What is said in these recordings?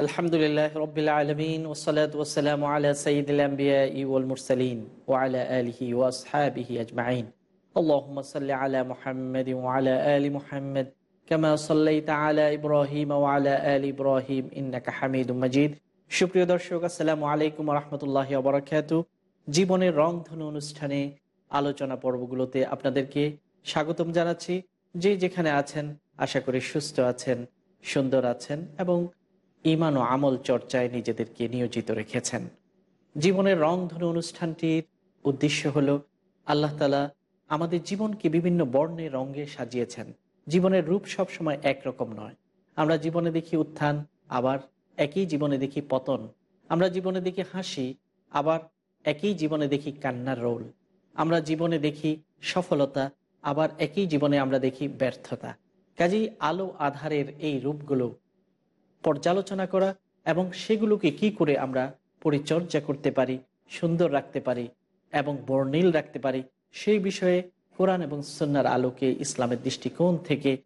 আলহামদুলিল্লাহ রবিল আলমিন ওসলাত ওসালাম আলা সঈদুল আম্বিয়া ওয়াল মুরসালিন ওয়ালা আলহি ওয়াসহাবিহি আজমাইন اللهم صل على محمد وعلى آل محمد كما صليت على إبراهيم وعلى آل إبراهيم إنك حميد مجيد সুপ্রিয় দর্শক আসসালামু আলাইকুম রহমতুল্লাহ বরাকাত জীবনের রংধনু অনুষ্ঠানে আলোচনা পর্বগুলোতে আপনাদেরকে স্বাগতম জানাচ্ছি যে যেখানে আছেন আশা করি সুস্থ আছেন সুন্দর আছেন এবং ইমান ও আমল চর্চায় নিজেদেরকে নিয়োজিত রেখেছেন। জীবনের রংধনু অনুষ্ঠানটির উদ্দেশ্য হল, আল্লাহ তালা আমাদের জীবনকে বিভিন্ন বর্ণের রঙে সাজিয়েছেন। জীবনের রূপ সবসময় একরকম নয়। আমরা জীবনে দেখি উত্থান, আবার একই জীবনে দেখি পতন। আমরা জীবনে দেখি হাসি, আবার একই জীবনে দেখি কান্নার রোল। আমরা জীবনে দেখি সফলতা, আবার একই জীবনে আমরা দেখি ব্যর্থতা। কাজেই আলো আধারের এই রূপগুলো পর্যালোচনা করা এবং সেগুলোকে কি করে আমরা পরিচর্যা করতে পারি, সুন্দর রাখতে পারি এবং বর্ণিল রাখতে পারি, সেই বিষয়ে কোরআন এবং সন্ন্যার আলোকে ইসলামের দৃষ্টিকোণ থেকে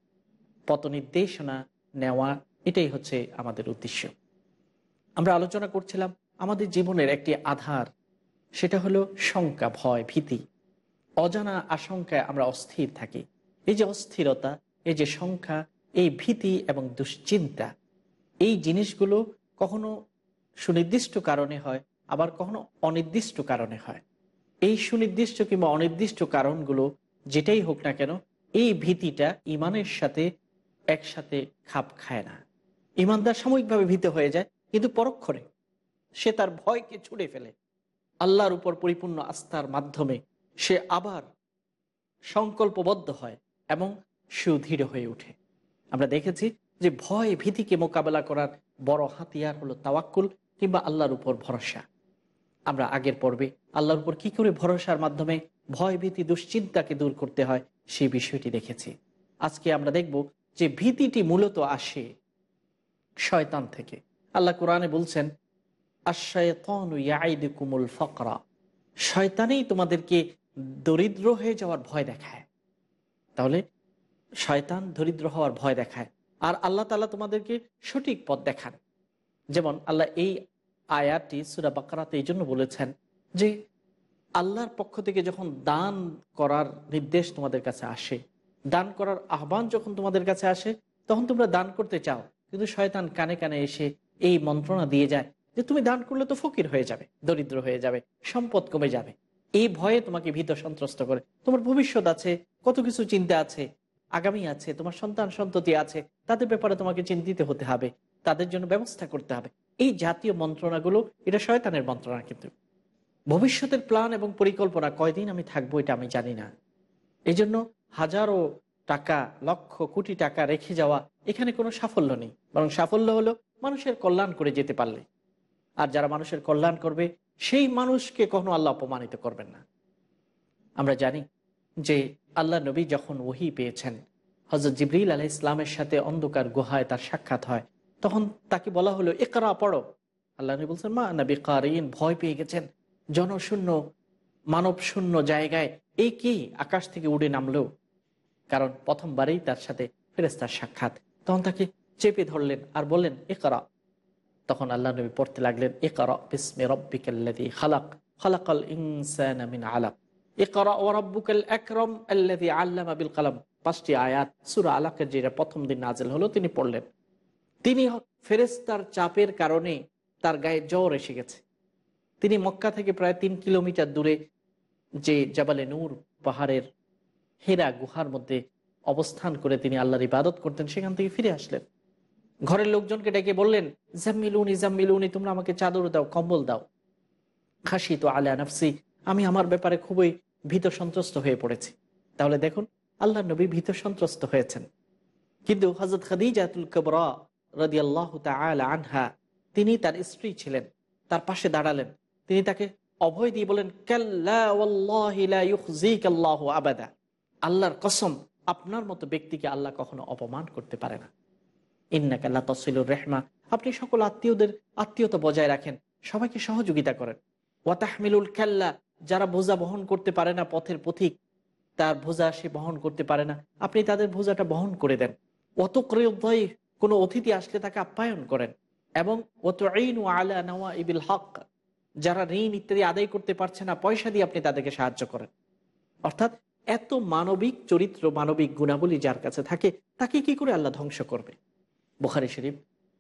পথনির্দেশনা নেওয়া, এটাই হচ্ছে আমাদের উদ্দেশ্য। আমরা আলোচনা করছিলাম আমাদের জীবনের একটি আধার, সেটা হলো শঙ্কা ভয়, ভীতি। অজানা আশঙ্কায় আমরা অস্থির থাকি। এই যে অস্থিরতা, এই যে সংখ্যা, এই ভীতি এবং দুশ্চিন্তা এই জিনিসগুলো কখনো সুনির্দিষ্ট কারণে হয়, আবার কখনো অনির্দিষ্ট কারণে হয়। এই সুনির্দিষ্ট কিংবা অনির্দিষ্ট কারণগুলো যেটাই হোক না কেন, এই ভীতিটা ইমানের সাথে একসাথে খাপ খায় না। ইমানদার সাময়িকভাবে ভীত হয়ে যায়, কিন্তু পরক্ষণে সে তার ভয়কে ছুড়ে ফেলে। আল্লাহর উপর পরিপূর্ণ আস্থার মাধ্যমে সে আবার সংকল্পবদ্ধ হয় এবং সুদৃঢ় হয়ে ওঠে। আমরা দেখেছি যে ভয় ভীতিকে মোকাবেলা করার বড় হাতিয়ার হলো তাওয়াক্কুল কিংবা আল্লাহর উপর ভরসা। আমরা আগের পর্বে আল্লাহর উপর কি করে ভরসার মাধ্যমে ভয়, ভীতি, দুশ্চিন্তাকে দূর করতে হয় সেই বিষয়টি দেখেছি। আজকে আমরা দেখব যে ভীতিটি মূলত আসে শয়তান থেকে। আল্লাহ কোরআনে বলছেন আশায়তনুল ফকরা শয়তানেই তোমাদেরকে দরিদ্র হয়ে যাওয়ার ভয় দেখায়। তাহলে শয়তান দরিদ্র হওয়ার ভয় দেখায়। আর আল্লাহ তালা তোমাদেরকে সঠিক পথ দেখান। যেমন আল্লাহ এই আয়াটি সুরা বাকারাতে এই জন্য বলেছেন যে আল্লাহর পক্ষ থেকে যখন দান করার নির্দেশ তোমাদের কাছে আসে, দান করার আহ্বান যখন তোমাদের কাছে আসে, তখন তোমরা দান করতে চাও। কিন্তু শয়তান কানে কানে এসে এই মন্ত্রণা দিয়ে যায় যে তুমি দান করলে তো ফকির হয়ে যাবে, দরিদ্র হয়ে যাবে, সম্পদ কমে যাবে। এই ভয়ে তোমাকে ভীত সন্ত্রস্ত করে। তোমার ভবিষ্যৎ আছে, কত কিছু চিন্তা আছে, আগামী আছে, তোমার সন্তান সন্ততি আছে তাদের ব্যাপারে তোমাকে চিন্তিত হতে হবে। তাদের জন্য ব্যবস্থা করতে হবে। এই জাতীয় মন্ত্রণাগুলো, এটা শয়তানের মন্ত্রণা কিন্তু। ভবিষ্যতের প্ল্যান এবং পরিকল্পনা কয়দিন আমি থাকব এটা আমি জানি না। এই জন্য হাজারো টাকা, লক্ষ, কোটি টাকা রেখে যাওয়া এখানে কোনো সাফল্য নেই। বরং সাফল্য হলো মানুষের কল্যাণ করে যেতে পারলে। আর যারা মানুষের কল্যাণ করবে, সেই মানুষকে কখনো আল্লাহ অপমানিত করবেন না। আমরা জানি যে আল্লাহ নবী যখন ওহি পেয়েছেন হজরত জিবরিল আলহ ইসলামের সাথে অন্ধকার গুহায় তার সাক্ষাৎ হয়। তখন তাকে বলা হলো একরা পড়ো। আল্লাহ নবী বলছেন, মা নবী কারিন ভয় পেয়ে গেছেন। জনশূন্য মানব শূন্য জায়গায় এই কি আকাশ থেকে উড়ে নামলো। কারণ প্রথমবারেই তার সাথে ফেরেস্তার সাক্ষাৎ। তখন তাকে চেপে ধরলেন আর বললেন এ একরা তখন আল্লাহ নবী পড়তে লাগলেন একরা বিসমে রব্বিকাল্লাদি খালাক। খালাকাল ইনসান আলাক। একরা ও রব্বুকাল আকরম আল্লাদি আল্লামা বিল কালাম। পাঁচটি আয়াত, সুরা আলাকের যেটা প্রথম দিন নাজেল হলো, তিনি পড়লেন। তিনি ফেরেস্তার চাপের কারণে তার গায়ে জ্বর এসে গেছে। তিনি মক্কা থেকে প্রায় তিন কিলোমিটার দূরে যে জাবালে নূর পাহাড়ের হেরা গুহার মধ্যে অবস্থান করে তিনি আল্লাহর ইবাদত করতেন, সেখান থেকে ফিরে আসলেন। ঘরের লোকজনকে ডেকে বললেন, জাম্মিলুনি জাম্মিলুনি, তোমরা আমাকে চাদর দাও, কম্বল দাও। খাসি তো আলা নাফসি আমি আমার ব্যাপারে খুবই ভীত সন্ত্রস্ত হয়ে পড়েছি। তাহলে দেখুন আল্লাহ নবী ভীত সন্ত্রস্ত হয়েছেন। কিন্তু হজরত খাদিজাতুল কবরা রদি আল্লাহ আনহা, তিনি তার স্ত্রী ছিলেন, তার পাশে দাঁড়ালেন। তিনি তাকে অভয় দিয়ে বলেন আবাদা। আল্লাহর কসম, আপনার মতো ব্যক্তিকে আল্লাহ কখনো অপমান করতে পারে না। ইন্নাকাল্লা তসিলুর রেহমা, আপনি সকল আত্মীয়দের আত্মীয়তা বজায় রাখেন, সবাইকে সহযোগিতা করেন। ওয়াতাহমিলুল খেল্লা যারা বোঝা বহন করতে পারে না পথের পথিক, তার বোঝা সে বহন করতে পারে না। আপনি তাদের বোঝাটা বহন করে দেন। অত ক্রয়োদয় কোনো অতিথি আসলে তাকে আপ্যায়ন করেন। এবং অত আইন ও আলা নওয়া ইবিল হক, যারা ঋণ ইত্যাদি আদায় করতে পারছে না, পয়সা দিয়ে আপনি তাদেরকে সাহায্য করেন। অর্থাৎ এত মানবিক চরিত্র, মানবিক গুণাবলী যার কাছে থাকে, তাকে কি করে আল্লাহ ধ্বংস করবে? বুখারি শরীফ,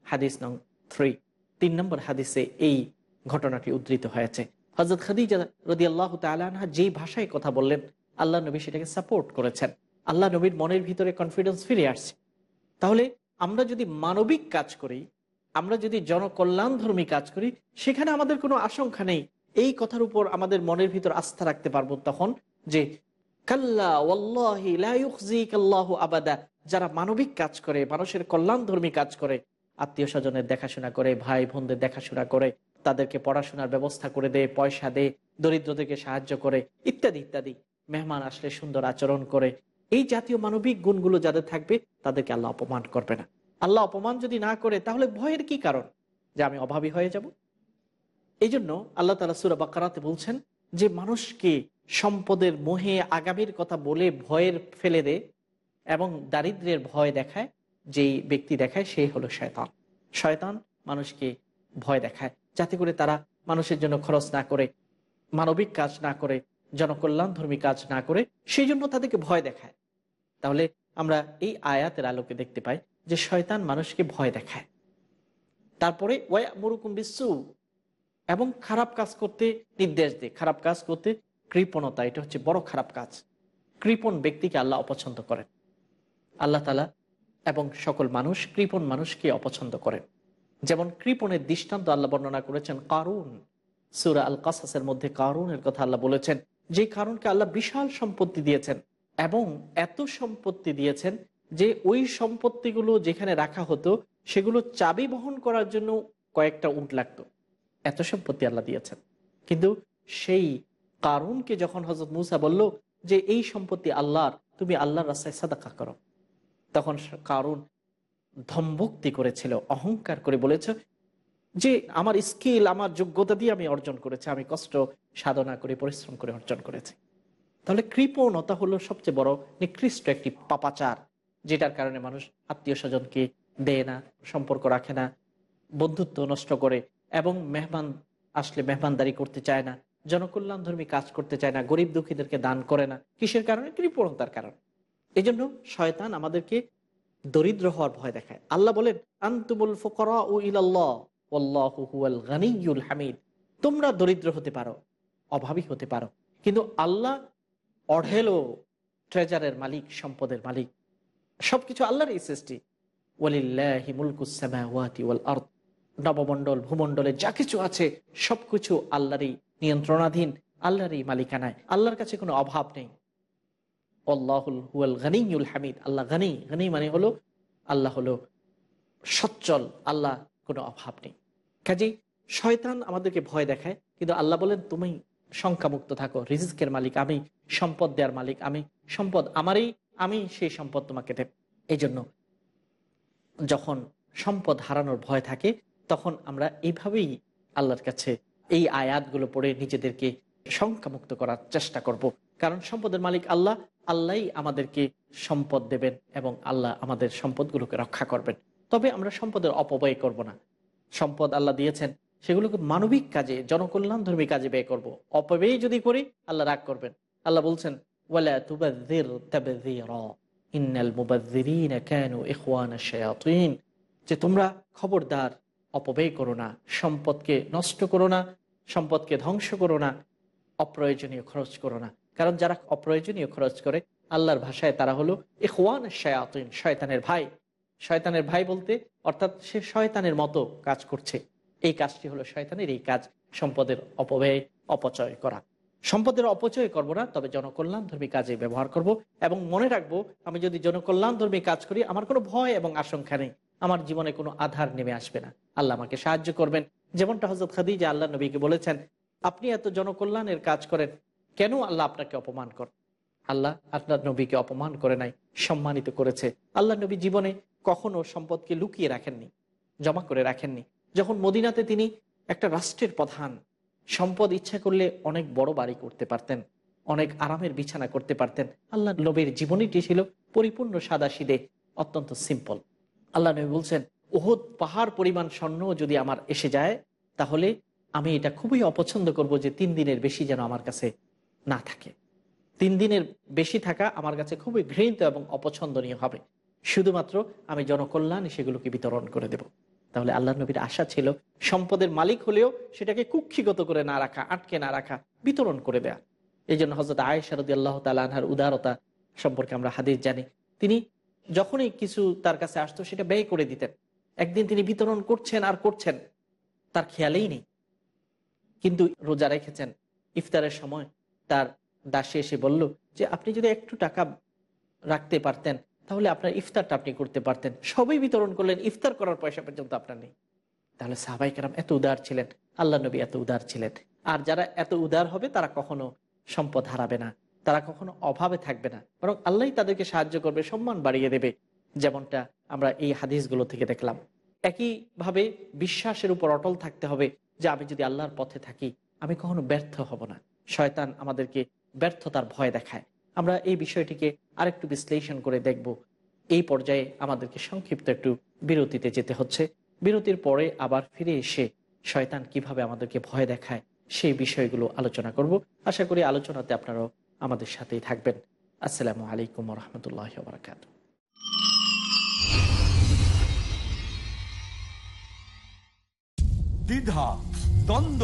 হাদিস নং থ্রি তিন নম্বর হাদিসে এই ঘটনাটি উদ্ধৃত হয়েছে। হজরত খাদিজা রদি আল্লাহ তালানহা যেই ভাষায় কথা বললেন, আল্লাহ নবী সেটাকে সাপোর্ট করেছেন। আল্লাহ নবীর মনের ভিতরে কনফিডেন্স ফিরে আসছে। তাহলে আমরা যদি মানবিক কাজ করি, আমরা যদি জনকল্যাণ ধর্মী কাজ করি, সেখানে আমাদের কোনো আশঙ্কা নেই। এই কথার উপর আমাদের মনের ভিতর আস্থা রাখতে পারব তখন যে, কাল্লা আবাদা। যারা মানবিক কাজ করে, মানুষের কল্যাণ ধর্মী কাজ করে, আত্মীয় স্বজনের দেখাশোনা করে ভাই বোনদের দেখাশোনা করে তাদেরকে পড়াশোনার ব্যবস্থা করে দেয় পয়সা দেয় দরিদ্রদেরকে সাহায্য করে, ইত্যাদি ইত্যাদি। মেহমান আসলে সুন্দর আচরণ করে। এই জাতীয় মানবিক গুণগুলো যাদের থাকবে, তাদেরকে আল্লাহ অপমান করবে না। আল্লাহ অপমান যদি না করে, তাহলে ভয়ের কি কারণ? যে আমি অভাবী হয়ে যাব? এই জন্য আল্লাহ তালা সুরা বাকারাতে বলছেন যে, মানুষকে সম্পদের মোহে আগামীর কথা বলে ভয়ের ফেলে দে এবং দারিদ্রের ভয় দেখায়, যেই ব্যক্তি দেখায় সেই হলো শয়তান। শয়তান মানুষকে ভয় দেখায়। যাতে করে তারা মানুষের জন্য খরচ না করে, মানবিক কাজ না করে জনকল্যাণ ধর্মী কাজ না করে, সেই জন্য তাদেরকে ভয় দেখায়। তাহলে আমরা এই আয়াতের আলোকে দেখতে পাই যে শয়তান মানুষকে ভয় দেখায়। তারপরে ওয়া মরুকুম বিশ্বু এবং খারাপ কাজ করতে নির্দেশ দেয় খারাপ কাজ করতে কৃপণতা, এটা হচ্ছে বড় খারাপ কাজ। কৃপণ ব্যক্তিকে আল্লাহ অপছন্দ করেন। আল্লাহ তালা এবং সকল মানুষ কৃপণ মানুষকে অপছন্দ করেন। যেমন কৃপণের দৃষ্টান্ত আল্লাহ বর্ণনা করেছেন কারুন। সুরা আল কাসাসের মধ্যে কারুনের কথা আল্লাহ বলেছেন, যে কারণকে আল্লাহ বিশাল সম্পত্তি দিয়েছেন এবং এত সম্পত্তি দিয়েছেন যে ওই সম্পত্তিগুলো যেখানে রাখা হতো, সেগুলো চাবি বহন করার জন্য কয়েকটা উঁট লাগতো। এত সম্পত্তি আল্লাহ দিয়েছেন। কিন্তু সেই কারণকে যখন হজরত মুসা বলল যে এই সম্পত্তি আল্লাহর, তুমি আল্লাহর রাস্তায় সাদাকা করো, তখন কারুন ধমভক্তি করেছিল, অহংকার করে বলেছে যে আমার স্কিল, আমার যোগ্যতা দিয়ে আমি অর্জন করেছি, আমি কষ্ট, সাধনা করে, পরিশ্রম করে অর্জন করেছি। তাহলে কৃপণতা হলো সবচেয়ে বড় নিকৃষ্ট একটি পাপাচার, যেটার কারণে মানুষ আত্মীয় স্বজনকে দেয় না, সম্পর্ক রাখে না, বন্ধুত্ব নষ্ট করে এবং মেহমান আসলে মেহমানদারি করতে চায় না জনকল্যাণ ধর্মী কাজ করতে চায় না, গরিব দুঃখীদেরকে দান করে না। কিসের কারণে? কৃপণতার কারণে। এই জন্য শয়তান আমাদেরকে দরিদ্র হওয়ার ভয় দেখায়। আল্লাহ বলেন, আন্তুমুল ফকরা ও ইলাল্লাহ গানিউল হামিদ। তোমরা দরিদ্র হতে পারো, অভাবী হতে পারো, কিন্তু আল্লাহ অঢেলো ট্রেজারের মালিক, সম্পদের মালিক। সবকিছু আল্লাহর সৃষ্টি। নবমণ্ডল, ভূমণ্ডলে যা কিছু আছে, সবকিছু আল্লাহরই নিয়ন্ত্রণাধীন, আল্লাহরই মালিকানায়। আল্লাহর কাছে কোনো অভাব নেই। আল্লাহুল হুয়াল গানিউল হামিদ। আল্লাহ গানি গানি মানে হলো আল্লাহ হলো সচ্চল আল্লাহ কোনো অভাব নেই। কাজেই শয়তান আমাদেরকে ভয় দেখায়, কিন্তু আল্লাহ বলেন, তুমি সংখ্যামুক্ত থাকো, রিজিকের মালিক আমি, সম্পদ দেওয়ার মালিক আমি, সম্পদ আমারই, আমি সেই সম্পদ তোমাকে দেব। এই জন্য যখন সম্পদ হারানোর ভয় থাকে, তখন আমরা এইভাবেই আল্লাহর কাছে এই আয়াতগুলো পড়ে নিজেদেরকে সংখ্যামুক্ত করার চেষ্টা করব। কারণ সম্পদের মালিক আল্লাহ আল্লাহই আমাদেরকে সম্পদ দেবেন এবং আল্লাহ আমাদের সম্পদগুলোকে রক্ষা করবেন। তবে আমরা সম্পদের অপব্যয় করব না। সম্পদ আল্লাহ দিয়েছেন, সেগুলোকে মানবিক কাজে জনকল্যাণ ধর্মী কাজে ব্যয় করব। অপব্যয় যদি করি, আল্লাহ রাগ করবেন। আল্লাহ বলছেন যে তোমরা খবরদার, অপব্যয় করো না, সম্পদকে নষ্ট করো না, সম্পদকে ধ্বংস করো না, অপ্রয়োজনীয় খরচ করো না। কারণ যারা অপ্রয়োজনীয় খরচ করে, আল্লাহর ভাষায় তারা হলো ইহওয়ান শায়াতিন, শয়তানের ভাই। শয়তানের ভাই বলতে, অর্থাৎ সে শয়তানের মতো কাজ করছে। এই কাজটি হলো শয়তানের এই কাজ, সম্পদের অপব্যয়, অপচয় করা। সম্পদের অপচয় করব না, তবে জনকল্যাণ ধর্মী কাজে ব্যবহার করব। এবং মনে রাখব, আমি যদি জনকল্যাণ ধর্মী কাজ করি, আমার কোনো ভয় এবং আশঙ্কা নেই। আমার জীবনে কোনো আধার নেমে আসবে না। আল্লাহ আমাকে সাহায্য করবেন। যেমনটা হজরত খাদিজা আল্লাহ নবীকে বলেছেন, আপনি এত জনকল্যাণের কাজ করেন কেন আল্লাহ আপনাকে অপমান করেন আল্লাহ আপনার নবীকে অপমান করে নাই, সম্মানিত করেছে। আল্লাহ নবী জীবনে কখনো সম্পদকে লুকিয়ে রাখেননি, জমা করে রাখেননি। যখন মদিনাতে তিনি একটা রাষ্ট্রের প্রধান, সম্পদ ইচ্ছা করলে অনেক বড় বাড়ি করতে পারতেন, অনেক আরামের বিছানা করতে পারতেন। আল্লাহ নবীর জীবনীটি ছিল পরিপূর্ণ সাদা সিদে, অত্যন্ত সিম্পল আল্লাহ নবী বলছেন, ওহদ পাহাড় পরিমাণ স্বর্ণ যদি আমার এসে যায়, তাহলে আমি এটা খুবই অপছন্দ করব যে তিন দিনের বেশি যেন আমার কাছে না থাকে। তিন দিনের বেশি থাকা আমার কাছে খুবই ঘৃণিত এবং অপছন্দনীয় হবে। শুধুমাত্র আমি জনকল্যাণে সেগুলোকে বিতরণ করে দেব। তাহলে আল্লাহ নবীর আশা ছিল, সম্পদের মালিক হলেও সেটাকে কুক্ষিগত করে না রাখা, আটকে না রাখা, বিতরণ করে দেয়া। এই জন্য হজরত আয়েশারদি আল্লাহ তালাহার উদারতা সম্পর্কে আমরা হাদিস জানি। তিনি যখনই কিছু তার কাছে আসতো, সেটা ব্যয় করে দিতেন। একদিন তিনি বিতরণ করছেন আর করছেন, তার খেয়ালেই নেই। কিন্তু রোজা রেখেছেন, ইফতারের সময় তার দাসে এসে বলল যে, আপনি যদি একটু টাকা রাখতে পারতেন, তাহলে আপনার ইফতারটা আপনি করতে পারতেন। সবই বিতরণ করলেন, ইফতার করার পয়সা পর্যন্ত আপনার নেই। তাহলে সাহাবাই কারাম এত উদার ছিলেন, আল্লাহ নবী এত উদার ছিলেন। আর যারা এত উদার হবে, তারা কখনো সম্পদ হারাবে না, তারা কখনো অভাবে থাকবে না। বরং আল্লাহ তাদেরকে সাহায্য করবে, সম্মান বাড়িয়ে দেবে, যেমনটা আমরা এই হাদিসগুলো থেকে দেখলাম। একইভাবে বিশ্বাসের উপর অটল থাকতে হবে যে, আমি যদি আল্লাহর পথে থাকি, আমি কখনো ব্যর্থ হব না। শয়তান আমাদেরকে ব্যর্থতার ভয় দেখায়। আমরা এই বিষয়টিকে আরেকটু বিশ্লেষণ করে দেখব। এই পর্যায়ে আমাদেরকে সংক্ষিপ্ত একটু বিরতিতে যেতে হচ্ছে। বিরতির পরে আবার ফিরে এসে শয়তান কীভাবে আমাদেরকে ভয় দেখায় সেই বিষয়গুলো আলোচনা করব। আশা করি আলোচনাতে আপনারাও আমাদের সাথেই থাকবেন। আসসালামু আলাইকুম রহমতুল্লাহ বারকাত দ্বিধা, দ্বন্দ্ব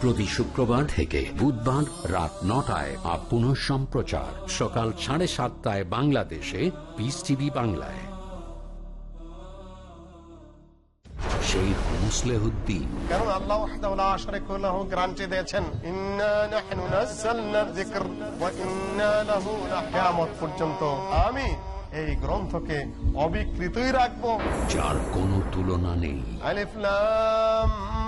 প্রতি শুক্রবার থেকে বুধবার রাত নটায় আর পুনঃ সম্প্রচার। সকাল সাড়ে সাতটায় বাংলাদেশে পিস টিভি বাংলায়। শেখ মুসলেহুদ্দিন। কারণ আল্লাহ লাহু গ্যারান্টি দিয়েছেন ইন্না নাহনু নাযালনা যিকর ওয়া ইন্না লাহু কিয়ামত পর্যন্ত। আমি এই গ্রন্থকে অবিকৃতই রাখব। যার কোনো তুলনা নেই। আলিফ লাম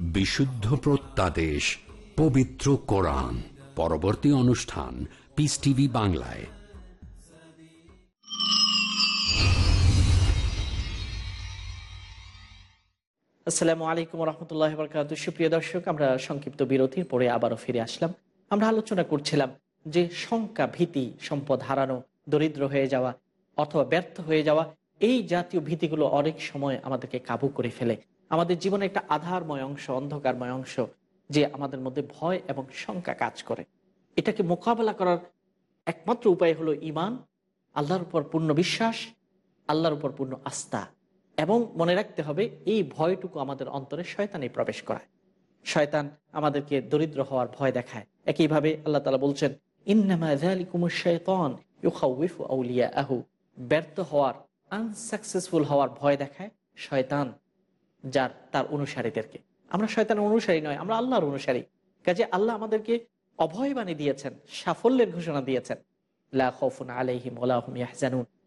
বিশুদ্ধ প্রত্যাদেশ, পবিত্র কোরআন। পরবর্তী অনুষ্ঠান পিস টিভি বাংলায়। আসসালামু আলাইকুম রহমতুল্লাহ বরকাত সুপ্রিয় দর্শক, আমরা সংক্ষিপ্ত বিরতির পরে আবারও ফিরে আসলাম। আমরা আলোচনা করছিলাম যে শঙ্কা, ভীতি, সম্পদ হারানো, দরিদ্র হয়ে যাওয়া অথবা ব্যর্থ হয়ে যাওয়া, এই জাতীয় ভীতিগুলো অনেক সময় আমাদেরকে কাবু করে ফেলে। আমাদের জীবনে একটা আধারময় অংশ, অন্ধকারময় অংশ, যে আমাদের মধ্যে ভয় এবং শঙ্কা কাজ করে। এটাকে মোকাবেলা করার একমাত্র উপায় হলো ইমান আল্লাহর উপর পূর্ণ বিশ্বাস, আল্লাহর উপর পূর্ণ আস্থা, এবং মনে রাখতে হবে এই ভয়টুকু আমাদের অন্তরে শয়তানে প্রবেশ করায়। শয়তান আমাদেরকে দরিদ্র হওয়ার ভয় দেখায়। একইভাবে আল্লাহ তালা বলছেন ব্যর্থ হওয়ার, আনসাকসেসফুল হওয়ার ভয় দেখায় শয়তান। যার, তার অনুসারীদেরকে। আমরা শয়তানের অনুসারী নয়, আমরা আল্লাহর অনুসারী। কাজে আল্লাহ আমাদেরকে অভয়বাণী দিয়েছেন, সাফল্যের ঘোষণা দিয়েছেন।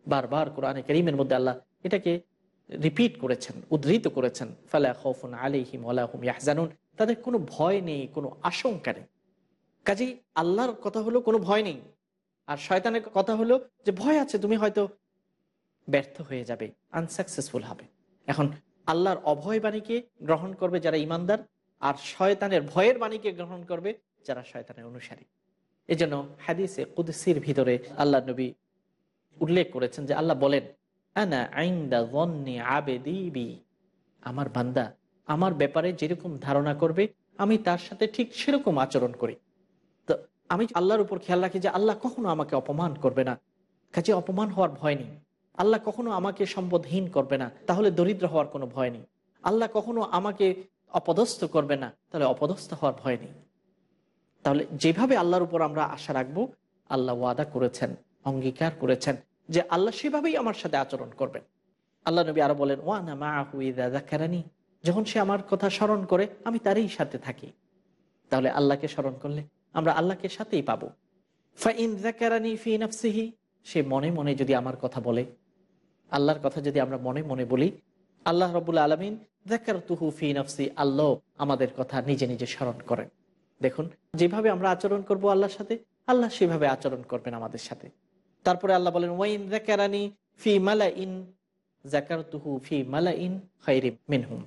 বারবার কোরআনে করিমের মধ্যে আল্লাহ এটাকে রিপিট করেছেন, উদ্ধৃত করেছেন ওলাহুম ইয়াহজানুন। তাদের কোনো ভয় নেই, কোনো আশঙ্কা নেই। কাজেই আল্লাহর কথা হলো কোনো ভয় নেই। আর শয়তানের কথা হলো যে ভয় আছে, তুমি হয়তো ব্যর্থ হয়ে যাবে, আনসাকসেসফুল হবে। এখন আল্লাহর অভয় বাণীকে গ্রহণ করবে যারা ইমানদার আর শয়তানের ভয়ের বাণীকে গ্রহণ করবে যারা শয়তানের অনুসারী। এই জন্য হাদিসে কুদসির ভিতরে আল্লাহ নবী উল্লেখ করেছেন যে আল্লাহ বলেন আমার বান্দা, আমার ব্যাপারে যেরকম ধারণা করবে, আমি তার সাথে ঠিক সেরকম আচরণ করি। তো আমি আল্লাহর উপর খেয়াল রাখি যে আল্লাহ কখনো আমাকে অপমান করবে না। কাজে অপমান হওয়ার ভয় নেই। আল্লাহ কখনো আমাকে সম্পদহীন করবে না, তাহলে দরিদ্র হওয়ার কোনো ভয় নেই। আল্লাহ কখনো আমাকে অপদস্থ করবে না, তাহলে অপদস্থ হওয়ার ভয় নেই। তাহলে যেভাবে আল্লাহর উপর আমরা আশা রাখব, আল্লাহ ওয়াদা করেছেন, অঙ্গীকার করেছেন যে আল্লাহ সেভাবেই আমার সাথে আচরণ করবেন। আল্লাহ নবী আরও বলেন ওয়ানা মা হুইদানি যখন সে আমার কথা স্মরণ করে, আমি তারই সাথে থাকি। তাহলে আল্লাহকে স্মরণ করলে আমরা আল্লাহকে সাথেই পাবো। ফাইন জাকারানি ফি নাফসিহি, সে মনে মনে যদি আমার কথা বলে আল্লাহর কথা যদি আমরা মনে মনে বলি, আল্লাহ রবুল আলমিন জাকার তুহু ফি নফসি, আল্লাহ আমাদের কথা নিজে নিজে স্মরণ করেন। দেখুন, যেভাবে আমরা আচরণ করব আল্লাহর সাথে, আল্লাহ সেভাবে আচরণ করবেন আমাদের সাথে। তারপরে আল্লাহ বলেন, ওয়াইন জাকারানি ফি মালা ইন জাকার তুহু ফি মালা ইন খৈরি মিনহুম।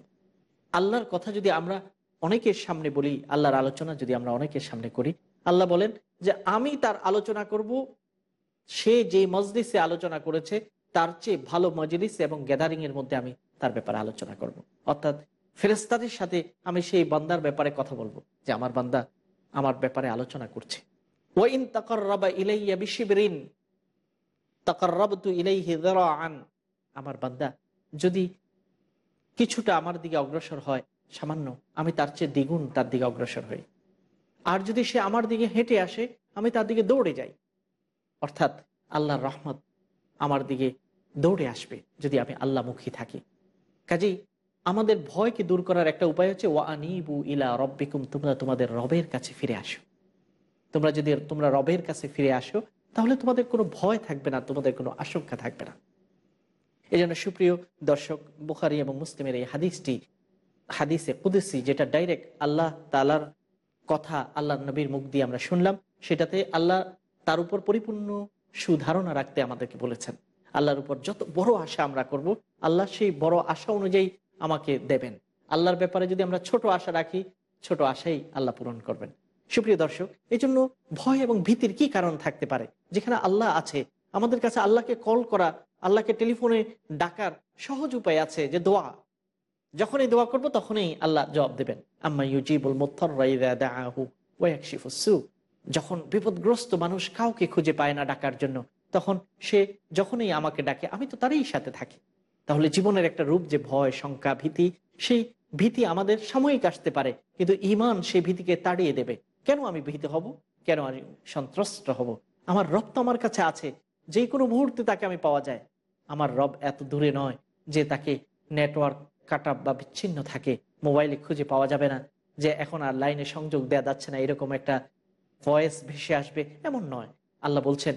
আল্লাহর কথা যদি আমরা অনেকের সামনে বলি, আল্লাহর আলোচনা যদি আমরা অনেকের সামনে করি, আল্লাহ বলেন যে, আমি তার আলোচনা করব, সে যে মজলিসে আলোচনা করেছে তার চেয়ে ভালো মজলিস এবং গ্যাদারিং এর মধ্যে আমি তার ব্যাপারে আলোচনা করব। অর্থাৎ ফেরেস্তাদের সাথে আমি সেই বান্দার ব্যাপারে কথা বলব, যে আমার বান্দা আমার ব্যাপারে আলোচনা করছে। ওয়াইন তাকর রবা ইলাইয়া বিশিবরিন তাকর রব তু ইলাইহি আন আমার বান্দা, যদি কিছুটা আমার দিকে অগ্রসর হয়, সামান্য আমি তার চেয়ে দ্বিগুণ তার দিকে অগ্রসর হই। আর যদি সে আমার দিকে হেঁটে আসে, আমি তার দিকে দৌড়ে যাই। অর্থাৎ আল্লাহর রহমত আমার দিকে দৌড়ে আসবে যদি আমি আল্লাহমুখী থাকি। কাজেই আমাদের ভয়কে দূর করার একটা উপায় হচ্ছে ওয়া আনিবু ইলা রব্বিকুম তোমরা তোমাদের রবের কাছে ফিরে আসো। তোমরা যদি তোমরা রবের কাছে ফিরে আসো, তাহলে তোমাদের কোনো ভয় থাকবে না, তোমাদের কোনো আশঙ্কা থাকবে না। এই জন্য সুপ্রিয় দর্শক, বুখারি এবং মুসলিমের এই হাদিসটি, হাদিসে কুদিসি, যেটা ডাইরেক্ট আল্লাহ তালার কথা আল্লাহ নবীর মুখ দিয়ে আমরা শুনলাম, সেটাতে আল্লাহ তার উপর পরিপূর্ণ সুধারণা রাখতে আমাদেরকে বলেছেন। আল্লাহর উপর যত বড় আশা আমরা করব, আল্লাহ সেই বড় আশা অনুযায়ী আমাকে দেবেন। আল্লাহর ব্যাপারে যদি আমরা ছোট আশা রাখি, ছোট আশাই আল্লাহ পূরণ করবেন। সুপ্রিয় দর্শক এই জন্য ভয় এবং ভীতির কি কারণ থাকতে পারে? যেখানে আল্লাহ আছে, আমাদের কাছে আল্লাহকে কল করা, আল্লাহকে টেলিফোনে ডাকার সহজ উপায় আছে যে দোয়া। যখনই দোয়া করব, তখনই আল্লাহ জবাব দেবেন। যখন বিপদগ্রস্ত মানুষ কাউকে খুঁজে পায় না ডাকার জন্য তখন সে যখনই আমাকে ডাকে, আমি তো তারই সাথে থাকি। তাহলে জীবনের একটা রূপ যে ভয়, শঙ্কা, ভীতি, সেই ভীতি আমাদের সাময়িক আসতে পারে, কিন্তু ইমান সেই ভীতিকে তাড়িয়ে দেবে। কেন আমি ভীতি হব? কেন আমি সন্ত্রস্ত হব? আমার রব তো আমার কাছে আছে, যে কোনো মুহূর্তে তাকে আমি পাওয়া যায়। আমার রব এত দূরে নয় যে তাকে নেটওয়ার্ক কাটা বা বিচ্ছিন্ন থাকে মোবাইলে খুঁজে পাওয়া যাবে না, যে এখন আর লাইনে সংযোগ দেওয়া যাচ্ছে না, এরকম একটা ভয়েস ভেসে আসবে, এমন নয়। আল্লাহ বলছেন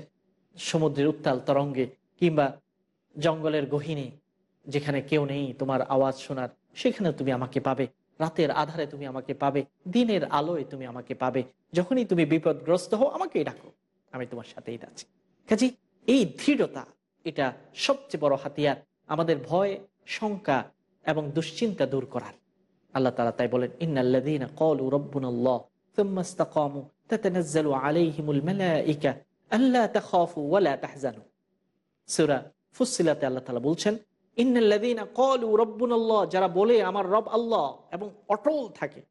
সমুদ্রের উত্তাল তরঙ্গে কিংবা জঙ্গলের গহিনে যেখানে কেউ নেই তোমার আওয়াজ শোনার সেখানে তুমি আমাকে পাবে রাতের আধারে তুমি আমাকে পাবে দিনের আলোয় তুমি আমাকে পাবে যখনই তুমি বিপদগ্রস্ত হও আমাকেই ডাকো আমি তোমার সাথেই আছি কাজে এই দৃঢ়তা এটা সবচেয়ে বড় হাতিয়ার আমাদের ভয় শঙ্কা এবং দুশ্চিন্তা দূর করার আল্লাহ তালা তাই বলেন ইন্নাল্লাদিনা কলু রব্বুনাল্লাহ ثم استقاموا تتنزل عليهم الملائكة যারা বলে আমার রব আল্লাহ এবং অটল থাকে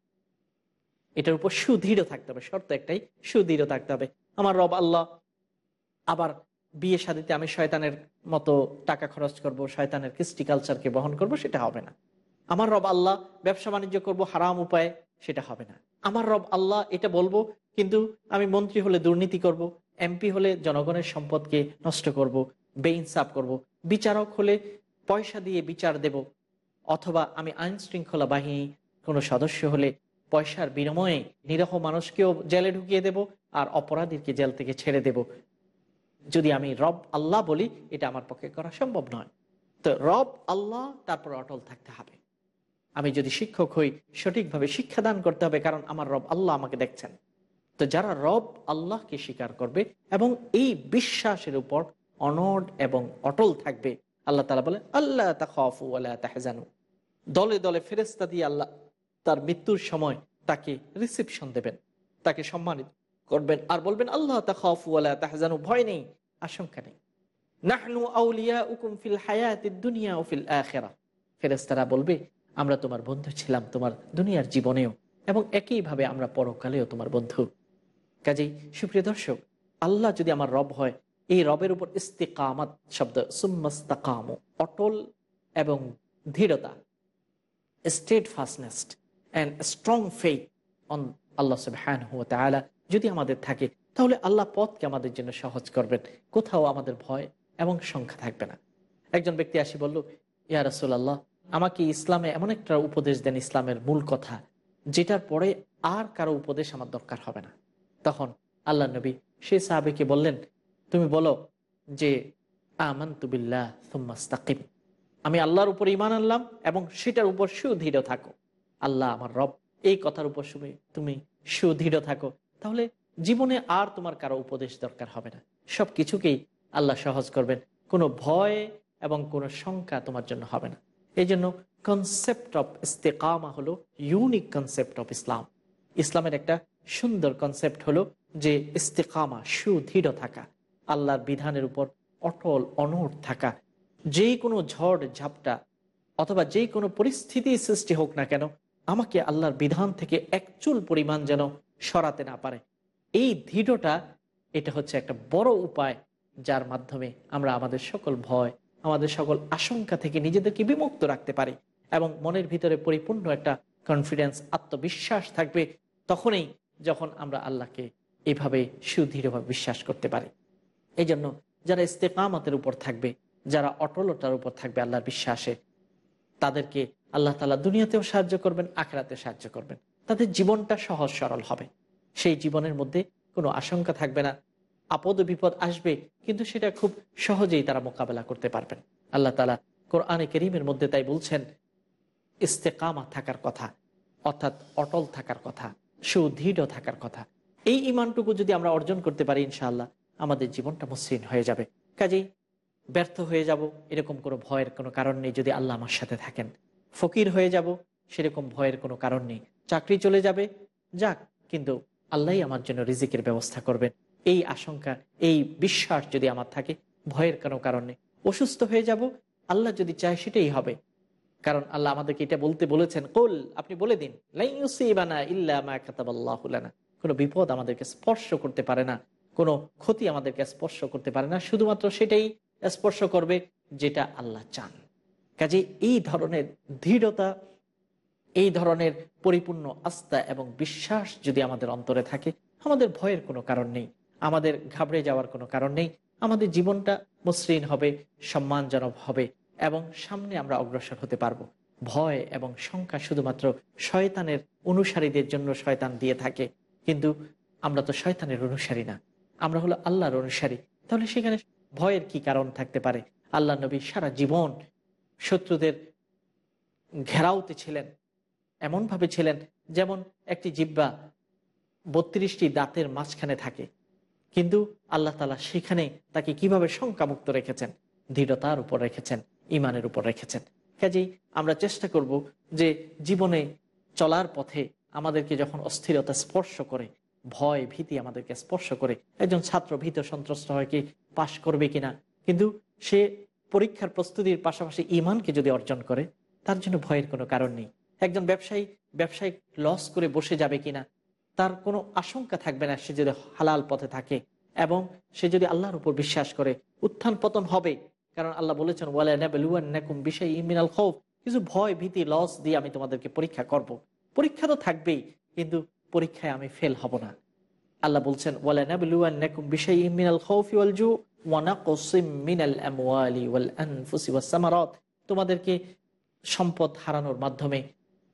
এটার উপর সুদৃঢ় থাকতে হবে, শর্ত একটাই, সুদৃঢ় থাকতে হবে। আমার রব আল্লাহ, আবার বিয়ে সাদিতে আমি শয়তানের মতো টাকা খরচ করব, শয়তানের কৃষ্টি কালচারকে বহন করব, সেটা হবে না। আমার রব আল্লাহ, ব্যবসা বাণিজ্য করব, হারাম উপায়ে, সেটা হবে না। আমার রব আল্লাহ, এটা বলব, কিন্তু আমি মন্ত্রী হলে দুর্নীতি করব এমপি হলে জনগণের সম্পদকে নষ্ট করব, বেইনসাফ করব, বিচারক হলে পয়সা দিয়ে বিচার দেব, অথবা আমি আইন শৃঙ্খলা বাহিনী কোনো সদস্য হলে পয়সার বিনিময়ে নিরহ মানুষকেও জেলে ঢুকিয়ে দেব আর অপরাধীকে জেল থেকে ছেড়ে দেব। যদি আমি রব আল্লাহ বলি, এটা আমার পক্ষে করা সম্ভব নয়। তো রব আল্লাহ, তারপর অটল থাকতে হবে। আমি যদি শিক্ষক হই, সঠিকভাবে শিক্ষাদান করতে হবে, কারণ আমার রব আল্লাহ আমাকে দেখছেন। তো যারা রব আল্লাহকে স্বীকার করবে এবং এই বিশ্বাসের উপর অনড এবং অটল থাকবে, আল্লাহ তালা বলে আল্লাহ তাহফু আল্লাহ তাহজানু। দলে দলে ফেরেস্তা দিয়ে আল্লাহ তার মৃত্যুর সময় তাকে রিসিপশন দেবেন, তাকে সম্মানিত করবেন আর বলবেন, আল্লাহ তাহফু আল্লাহ তাহজানু, ভয় নেই, আশঙ্কা নেই। বলবে, আমরা তোমার বন্ধু ছিলাম তোমার দুনিয়ার জীবনেও এবং একইভাবে আমরা পরকালেও তোমার বন্ধু। কাজেই, সুপ্রিয় দর্শক, আল্লাহ যদি আমার রব হয়, এই রবের উপর ইস্তেকামাত শব্দ, সুম্মাস্তাকাম, অটল এবং দৃঢ়তা steadfastness and strong faith on Allah হ্যান হুয়া তালা যদি আমাদের থাকে, তাহলে আল্লাহ পথকে আমাদের জন্য সহজ করবেন, কোথাও আমাদের ভয় এবং সংখ্যা থাকবে না। একজন ব্যক্তি আসি বলল, ইয়া রসুল আল্লাহ আমাকে ইসলামে এমন একটা উপদেশ দেন, ইসলামের মূল কথা, যেটার পরে আর কারও উপদেশ আমার দরকার হবে না। তখন আল্লাহ নবী সে সাহাবিকে বললেন, তুমি বলো যে আমান তুবিল্লাহ আমি আল্লাহর উপর ইমান আনলাম এবং সেটার উপর সুদৃঢ় থাকো। আল্লাহ আমার রব, এই কথার উপর তুমি তুমি সুদৃঢ় থাকো। তাহলে জীবনে আর তোমার কারও উপদেশ দরকার হবে না। সব কিছুকেই আল্লাহ সহজ করবেন। কোনো ভয় এবং কোনো শঙ্কা তোমার জন্য হবে না। এই জন্য কনসেপ্ট অফ ইস্তেকামা হলো ইউনিক কনসেপ্ট অফ ইসলাম ইসলামের একটা সুন্দর কনসেপ্ট হলো যে ইস্তেকামা, সুদৃঢ় থাকা, আল্লাহর বিধানের উপর অটল, অনড় থাকা। যে কোনো ঝড়, ঝাপটা অথবা যে কোনো পরিস্থিতি সৃষ্টি হোক না কেন, আমাকে আল্লাহর বিধান থেকে একচুল পরিমাণ যেন সরাতে না পারে। এই দৃঢ়টা এটা হচ্ছে একটা বড় উপায় যার মাধ্যমে আমরা আমাদের সকল ভয়, আমাদের সকল আশঙ্কা থেকে নিজেদেরকে বিমুক্ত রাখতে পারি। এবং মনের ভিতরে পরিপূর্ণ একটা কনফিডেন্স আত্মবিশ্বাস থাকবে, তখনই যখন আমরা আল্লাহকে এভাবে সুদৃঢ়ভাবে বিশ্বাস করতে পারি। এই জন্য যারা ইস্তেকামতের উপর থাকবে, যারা অটলতার উপর থাকবে আল্লাহর বিশ্বাসে, তাদেরকে আল্লাহ তালা দুনিয়াতেও সাহায্য করবেন আখড়াতে সাহায্য করবেন। তাদের জীবনটা সহজ সরল হবে। সেই জীবনের মধ্যে কোনো আশঙ্কা থাকবে না। আপদ বিপদ আসবে, কিন্তু সেটা খুব সহজেই তারা মোকাবেলা করতে পারবেন। আল্লাহ তালা কোরআনে করিমের মধ্যে তাই বলছেন, ইস্তেকামা থাকার কথা, অর্থাৎ অটল থাকার কথা। সুদৃঢ় থাকার কথা। এই ইমানটুকু যদি আমরা অর্জন করতে পারি, ইনশাআল্লাহ আমাদের জীবনটা মসৃণ হয়ে যাবে। কাজেই ব্যর্থ হয়ে যাব, এরকম কোনো ভয়ের কোনো কারণ নেই যদি আল্লাহ আমার সাথে থাকেন। ফকির হয়ে যাব, সেরকম ভয়ের কোনো কারণ নেই। চাকরি চলে যাবে, যাক, কিন্তু আল্লাহই আমার জন্য রিজিকের ব্যবস্থা করবেন। এই আশঙ্কা, এই বিশ্বাস যদি আমার থাকে, ভয়ের কোনো কারণ নেই। অসুস্থ হয়ে যাব, আল্লাহ যদি চায় সেটাই হবে। কারণ আল্লাহ আমাদেরকে এটা বলতে বলেছেন, কোল আপনি বলে দিন কোনো বিপদ আমাদেরকে স্পর্শ করতে পারে না, কোনো ক্ষতি আমাদেরকে স্পর্শ করতে পারে না, শুধুমাত্র সেটাই স্পর্শ করবে যেটা আল্লাহ চান। কাজে এই ধরনের দৃঢ়তা, এই ধরনের পরিপূর্ণ আস্থা এবং বিশ্বাস যদি আমাদের অন্তরে থাকে, আমাদের ভয়ের কোনো কারণ নেই, আমাদের ঘাবড়ে যাওয়ার কোনো কারণ নেই, আমাদের জীবনটা মসৃণ হবে, সম্মানজনক হবে এবং সামনে আমরা অগ্রসর হতে পারব। ভয় এবং শঙ্কা শুধুমাত্র শয়তানের অনুসারীদের জন্য শয়তান দিয়ে থাকে। কিন্তু আমরা তো শয়তানের অনুসারী না। আমরা হলো আল্লাহর অনুসারী। তাহলে সেখানে ভয়ের কি কারণ থাকতে পারে? আল্লাহ নবী সারা জীবন শত্রুদের ঘেরাওতে ছিলেন, এমনভাবে ছিলেন যেমন একটি জিব্বা বত্রিশটি দাঁতের মাঝখানে থাকে। কিন্তু আল্লাহ তালা সেখানে তাকে কীভাবে শঙ্কামুক্ত রেখেছেন? দৃঢ়তার উপর রেখেছেন। ইমানের উপর রেখেছেন। কাজেই আমরা চেষ্টা করব যে জীবনে চলার পথে আমাদেরকে যখন অস্থিরতা স্পর্শ করে, ভয়, ভীতি আমাদেরকে স্পর্শ করে, একজন ছাত্র ভীত সন্ত্রস্ত হয় কি পাশ করবে কিনা, কিন্তু সে পরীক্ষার প্রস্তুতির পাশাপাশি ইমানকে যদি অর্জন করে, তার জন্য ভয়ের কোনো কারণ নেই। একজন ব্যবসায়ী, ব্যবসায়িক লস করে বসে যাবে কিনা, তার কোনো আশঙ্কা থাকবে না সে যদি হালাল পথে থাকে, এবং সে যদি আল্লাহর উপর বিশ্বাস করে, উত্থান পতন হবে কারণ আল্লাহ বলেছেন ওয়ালাকুম বিষয় ইমিনাল খৌফ কিছু ভয়, ভীতি, লস দিয়ে আমি তোমাদেরকে পরীক্ষা করব। পরীক্ষা তো থাকবেই, কিন্তু পরীক্ষায় আমি ফেল হব না আল্লাহ বলছেন ওয়ালাকুম বিষয় ইমিনাল খৌফ ওয়াল জু তোমাদেরকে সম্পদ হারানোর মাধ্যমে,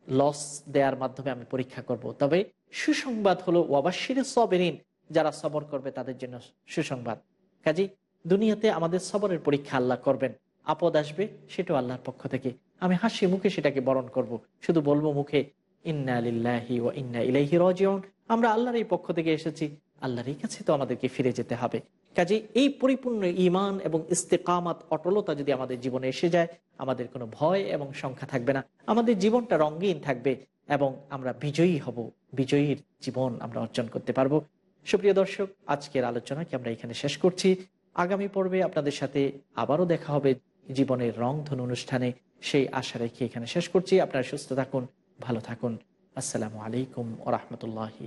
লস দেওয়ার মাধ্যমে আমি পরীক্ষা করব। তবে সুসংবাদ হলো ওয়াবাসির সবেরিন, যারা সবর করবে তাদের জন্য সুসংবাদ কাজী দুনিয়াতে আমাদের সবরের পরীক্ষা আল্লাহ করবেন। আপদ আসবে, সেটাও আল্লাহর পক্ষ থেকে। আমি হাসি মুখে সেটাকে বরণ করব। শুধু বলব মুখে, ইন্না আলিল্লাহি ও ইন্না ইলাইহি রাজিউন। আমরা আল্লাহর এই পক্ষ থেকে এসেছি। আল্লাহর কাছে তো আমাদেরকে ফিরে যেতে হবে। কাজে এই পরিপূর্ণ ইমান এবং ইস্তেকামাত, অটলতা যদি আমাদের জীবনে এসে যায়, আমাদের কোনো ভয় এবং সংখ্যা থাকবে না। আমাদের জীবনটা রঙ্গিন থাকবে এবং আমরা বিজয়ী হব। বিজয়ীর জীবন আমরা অর্জন করতে পারব। সুপ্রিয় দর্শক, আজকের আলোচনাকে আমরা এখানে শেষ করছি। আগামী পর্বে আপনাদের সাথে আবারও দেখা হবে জীবনের রং ধন অনুষ্ঠানে। সেই আশা রেখে এখানে শেষ করছি। আপনারা সুস্থ থাকুন, ভালো থাকুন। আসসালামু আলাইকুম ও রহমতুল্লাহি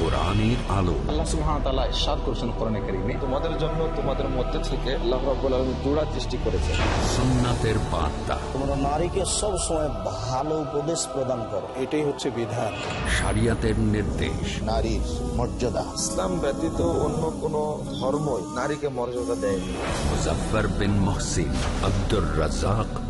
কোরআনের আলো। আল্লাহ ইরশাদ করেছেন কোরআনে কারীমে। তোমাদের জন্য তোমাদের মধ্যে থেকে আল্লাহ রাব্বুল আলামিন জোড়া সৃষ্টি করেছেন। সুন্নাতের বার্তা। তোমরা নারীকে সব সময় ভালো উপদেশ প্রদান করো। এটাই হচ্ছে বিধান। শরিয়াতের নির্দেশ। নারীর মর্যাদা। ইসলাম ব্যতীত অন্য কোন ধর্মই নারীকে মর্যাদা দেয়নি। Muzaffar bin Mohsin Abdur Razzak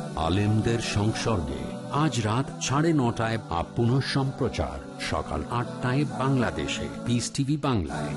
আলেমদের সংসর্গে আজ রাত সাড়ে নটায় পুনঃ সম্প্রচার সকাল আটটায় বাংলাদেশে। পিস টিভি বাংলায়।